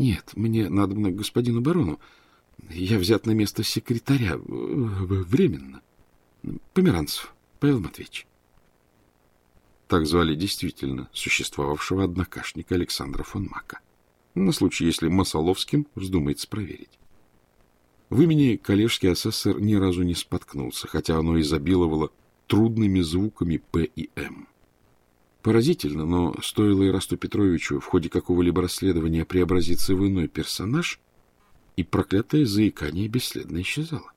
Нет, мне надо к господину барону. Я взят на место секретаря. Временно. Померанцев Павел Матвеевич. Так звали действительно существовавшего однокашника Александра фон Мака. На случай, если Масоловским вздумается проверить. В имени коллежский асессор ни разу не споткнулся, хотя оно изобиловало трудными звуками «П» и «М». Поразительно, но стоило Ирасту Петровичу в ходе какого-либо расследования преобразиться в иной персонаж, и проклятое заикание бесследно исчезало.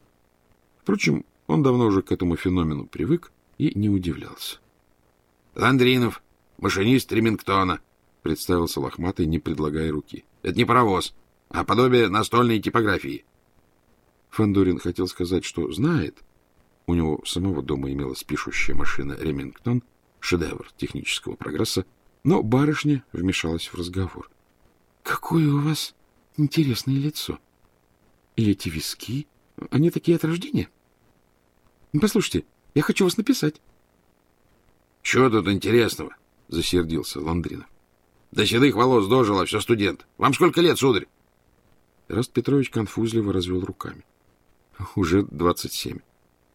Впрочем, он давно уже к этому феномену привык и не удивлялся. — Ландринов, машинист Ремингтона, — представился лохматый, не предлагая руки. — Это не паровоз, а подобие настольной типографии. Фандорин хотел сказать, что знает. У него самого дома имелась пишущая машина Ремингтон, шедевр технического прогресса, но барышня вмешалась в разговор. — Какое у вас интересное лицо! И эти виски, они такие от рождения? Послушайте, я хочу вас написать. — Чего тут интересного? — засердился Ландринов. — До седых волос дожил, а все студент. Вам сколько лет, сударь? Раст Петрович конфузливо развел руками. — Уже двадцать семь.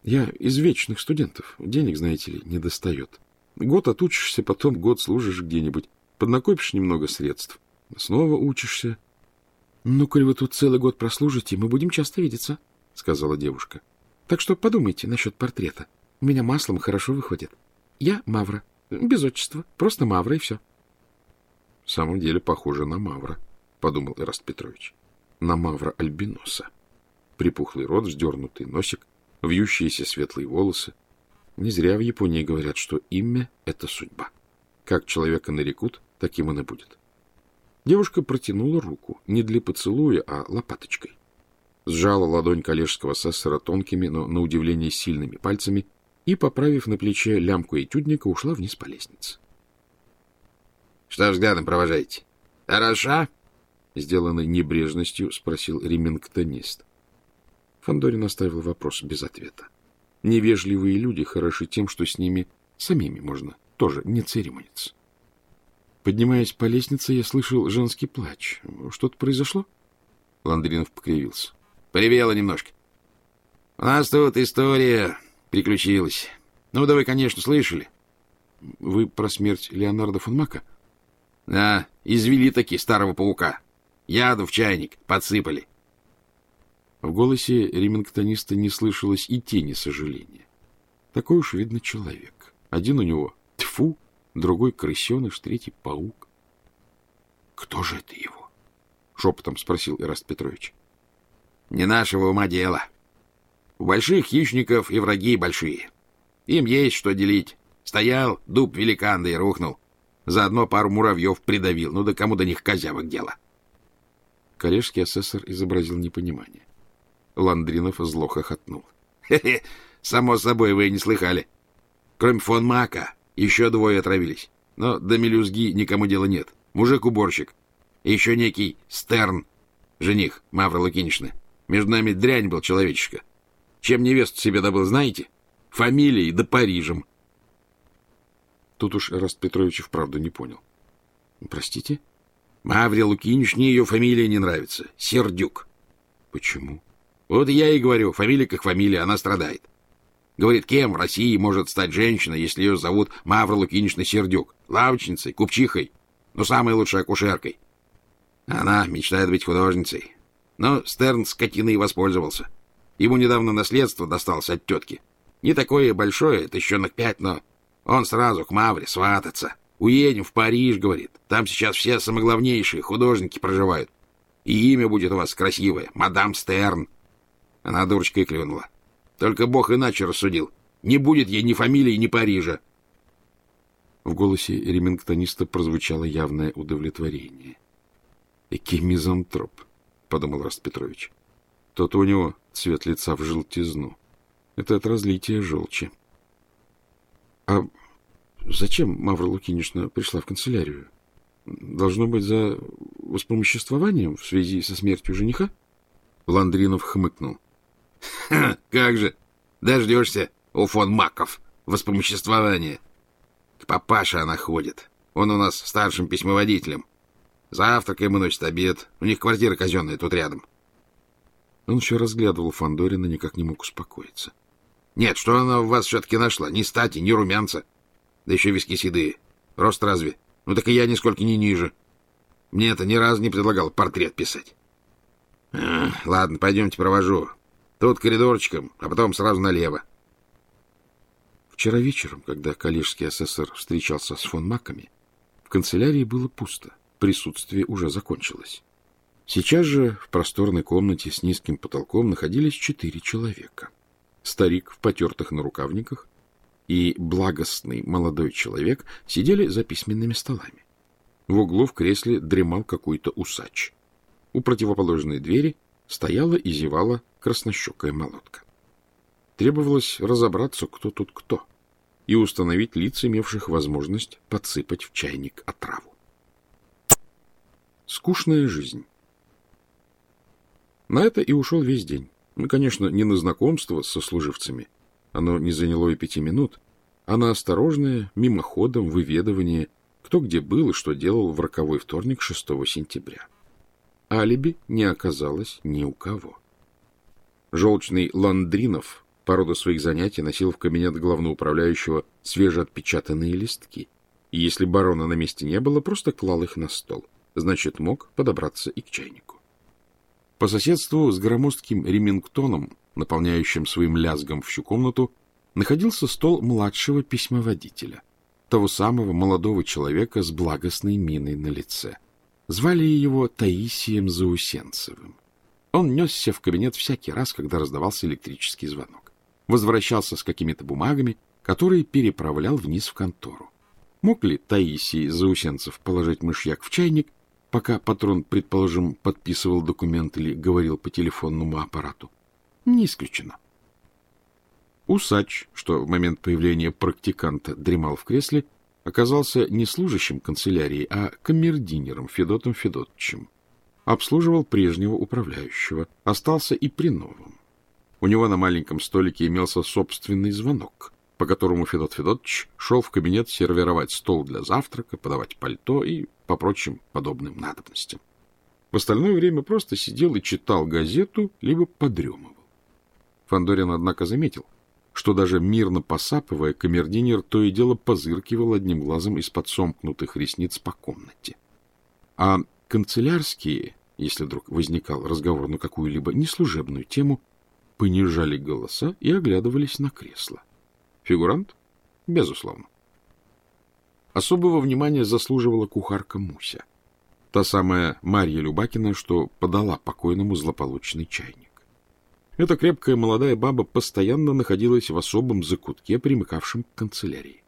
Я из вечных студентов. Денег, знаете ли, не достает. Год отучишься, потом год служишь где-нибудь, поднакопишь немного средств, снова учишься. — Ну, коль вы тут целый год прослужите, мы будем часто видеться, — сказала девушка. — Так что подумайте насчет портрета. У меня маслом хорошо выходит. Я Мавра. Без отчества. Просто Мавра и все. — В самом деле похоже на Мавра, — подумал Ираст Петрович. На Мавра Альбиноса. Припухлый рот, вздернутый носик, вьющиеся светлые волосы — не зря в Японии говорят, что имя — это судьба. Как человека нарекут, таким он и будет. Девушка протянула руку, не для поцелуя, а лопаточкой. Сжала ладонь коллежского сессора тонкими, но, на удивление, сильными пальцами и, поправив на плече лямку этюдника, ушла вниз по лестнице. — Что взглядом провожаете? Хороша? — сделанной небрежностью спросил ремингтонист. Фандорин оставил вопрос без ответа. — Невежливые люди хороши тем, что с ними самими можно тоже не церемониться. Поднимаясь по лестнице, я слышал женский плач. Что-то произошло? Ландринов покривился. Привела немножко. У нас тут история приключилась. Ну, да вы, конечно, слышали. Вы про смерть Леонардо фон Мака? Да, извели таки старого паука. Яду в чайник подсыпали. В голосе ремингтониста не слышалось и тени сожаления. Такой уж, видно, человек. Один у него тфу, другой крысеныш, третий паук. — Кто же это его? — шепотом спросил Ираст Петрович. — Не нашего ума дело. У больших хищников и враги большие. Им есть что делить. Стоял дуб великан, да и рухнул. Заодно пару муравьев придавил. Ну да кому до них козявок дело? Коллежский асессор изобразил непонимание. Ландринов зло хохотнул. Хе — само собой, вы не слыхали. Кроме фон Мака, еще двое отравились. Но до мелюзги никому дела нет. Мужик-уборщик. И еще некий Стерн, жених Мавра Лукинична. Между нами дрянь был человечишка. Чем невесту себе добыл, знаете? Фамилией да Парижем. Тут уж Раст Петрович вправду не понял. — Простите? — Мавре Лукиничне ее фамилия не нравится. Сердюк. — Почему? Вот я и говорю, фамилия как фамилия, она страдает. Говорит, кем в России может стать женщина, если ее зовут Мавра Лукинична Сердюк? Лавочницей, купчихой, ну, самой лучшей акушеркой. Она мечтает быть художницей. Но Стерн скотиной воспользовался. Ему недавно наследство досталось от тетки. Не такое большое, тысячонок пять, но он сразу к Мавре свататься. Уедем в Париж, говорит. Там сейчас все самоглавнейшие художники проживают. И имя будет у вас красивое — Мадам Стерн. Она дурочкой клюнула. Только Бог иначе рассудил. Не будет ей ни фамилии, ни Парижа. В голосе ремингтониста прозвучало явное удовлетворение. «Экий мизантроп», — подумал Раст Петрович. Тот у него цвет лица в желтизну. Это от разлития желчи. — А зачем Мавра Лукинична пришла в канцелярию? Должно быть, за воспомоществованием в связи со смертью жениха? Ландринов хмыкнул. — Как же! Дождешься у фон Маков воспомоществования. К папаше она ходит. Он у нас старшим письмоводителем. Завтракаем и носит обед. У них квартира казенная тут рядом. Он еще разглядывал Фандорина, никак не мог успокоиться. Нет, что она в вас все-таки нашла? Ни стати, ни румянца. Да еще виски седые. Рост разве? Ну так и я нисколько не ниже. Мне это ни разу не предлагал портрет писать. Ладно, пойдемте провожу. Тут коридорчиком, а потом сразу налево. Вчера вечером, когда коллежский СССР встречался с фон Маками, в канцелярии было пусто, присутствие уже закончилось. Сейчас же в просторной комнате с низким потолком находились четыре человека. Старик в потертых нарукавниках и благостный молодой человек сидели за письменными столами. В углу в кресле дремал какой-то усач. У противоположной двери стояла и зевала краснощекая молотка. Требовалось разобраться, кто тут кто, и установить лиц, имевших возможность подсыпать в чайник отраву. Скучная жизнь. На это и ушел весь день. Ну, конечно, не на знакомство с сослуживцами. Оно не заняло и пяти минут, а на осторожное, мимоходом выведывание, кто где был и что делал в роковой вторник 6 сентября. Алиби не оказалось ни у кого. Желчный Ландринов по роду своих занятий носил в кабинет главноуправляющего свежеотпечатанные листки, и если барона на месте не было, просто клал их на стол. Значит, мог подобраться и к чайнику. По соседству с громоздким ремингтоном, наполняющим своим лязгом всю комнату, находился стол младшего письмоводителя, того самого молодого человека с благостной миной на лице. Звали его Таисием Заусенцевым. Он несся в кабинет всякий раз, когда раздавался электрический звонок возвращался с какими-то бумагами, которые переправлял вниз в контору. Мог ли Таисий Заусенцев положить мышьяк в чайник, пока патрон, предположим, подписывал документ или говорил по телефонному аппарату? Не исключено. Усач, что в момент появления практиканта дремал в кресле, оказался не служащим канцелярии, а камердинером Федотом Федотовичем. Обслуживал прежнего управляющего, остался и при новом. У него на маленьком столике имелся собственный звонок, по которому Федот Федотович шел в кабинет сервировать стол для завтрака, подавать пальто и по прочим подобным надобностям. В остальное время просто сидел и читал газету, либо подремывал. Фандорин, однако, заметил, что даже мирно посапывая, камердинер то и дело позыркивал одним глазом из-под сомкнутых ресниц по комнате. А канцелярские, если вдруг возникал разговор на какую-либо неслужебную тему, понижали голоса и оглядывались на кресло. Фигурант? Безусловно. Особого внимания заслуживала кухарка Муся. Та самая Марья Любакина, что подала покойному злополучный чайник. Эта крепкая молодая баба постоянно находилась в особом закутке, примыкавшем к канцелярии.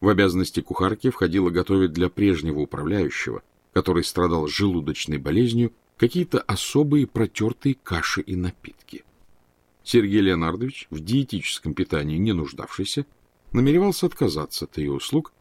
В обязанности кухарки входило готовить для прежнего управляющего, который страдал желудочной болезнью, какие-то особые протертые каши и напитки. Сергей Леонардович, в диетическом питании не нуждавшийся, намеревался отказаться от ее услуг,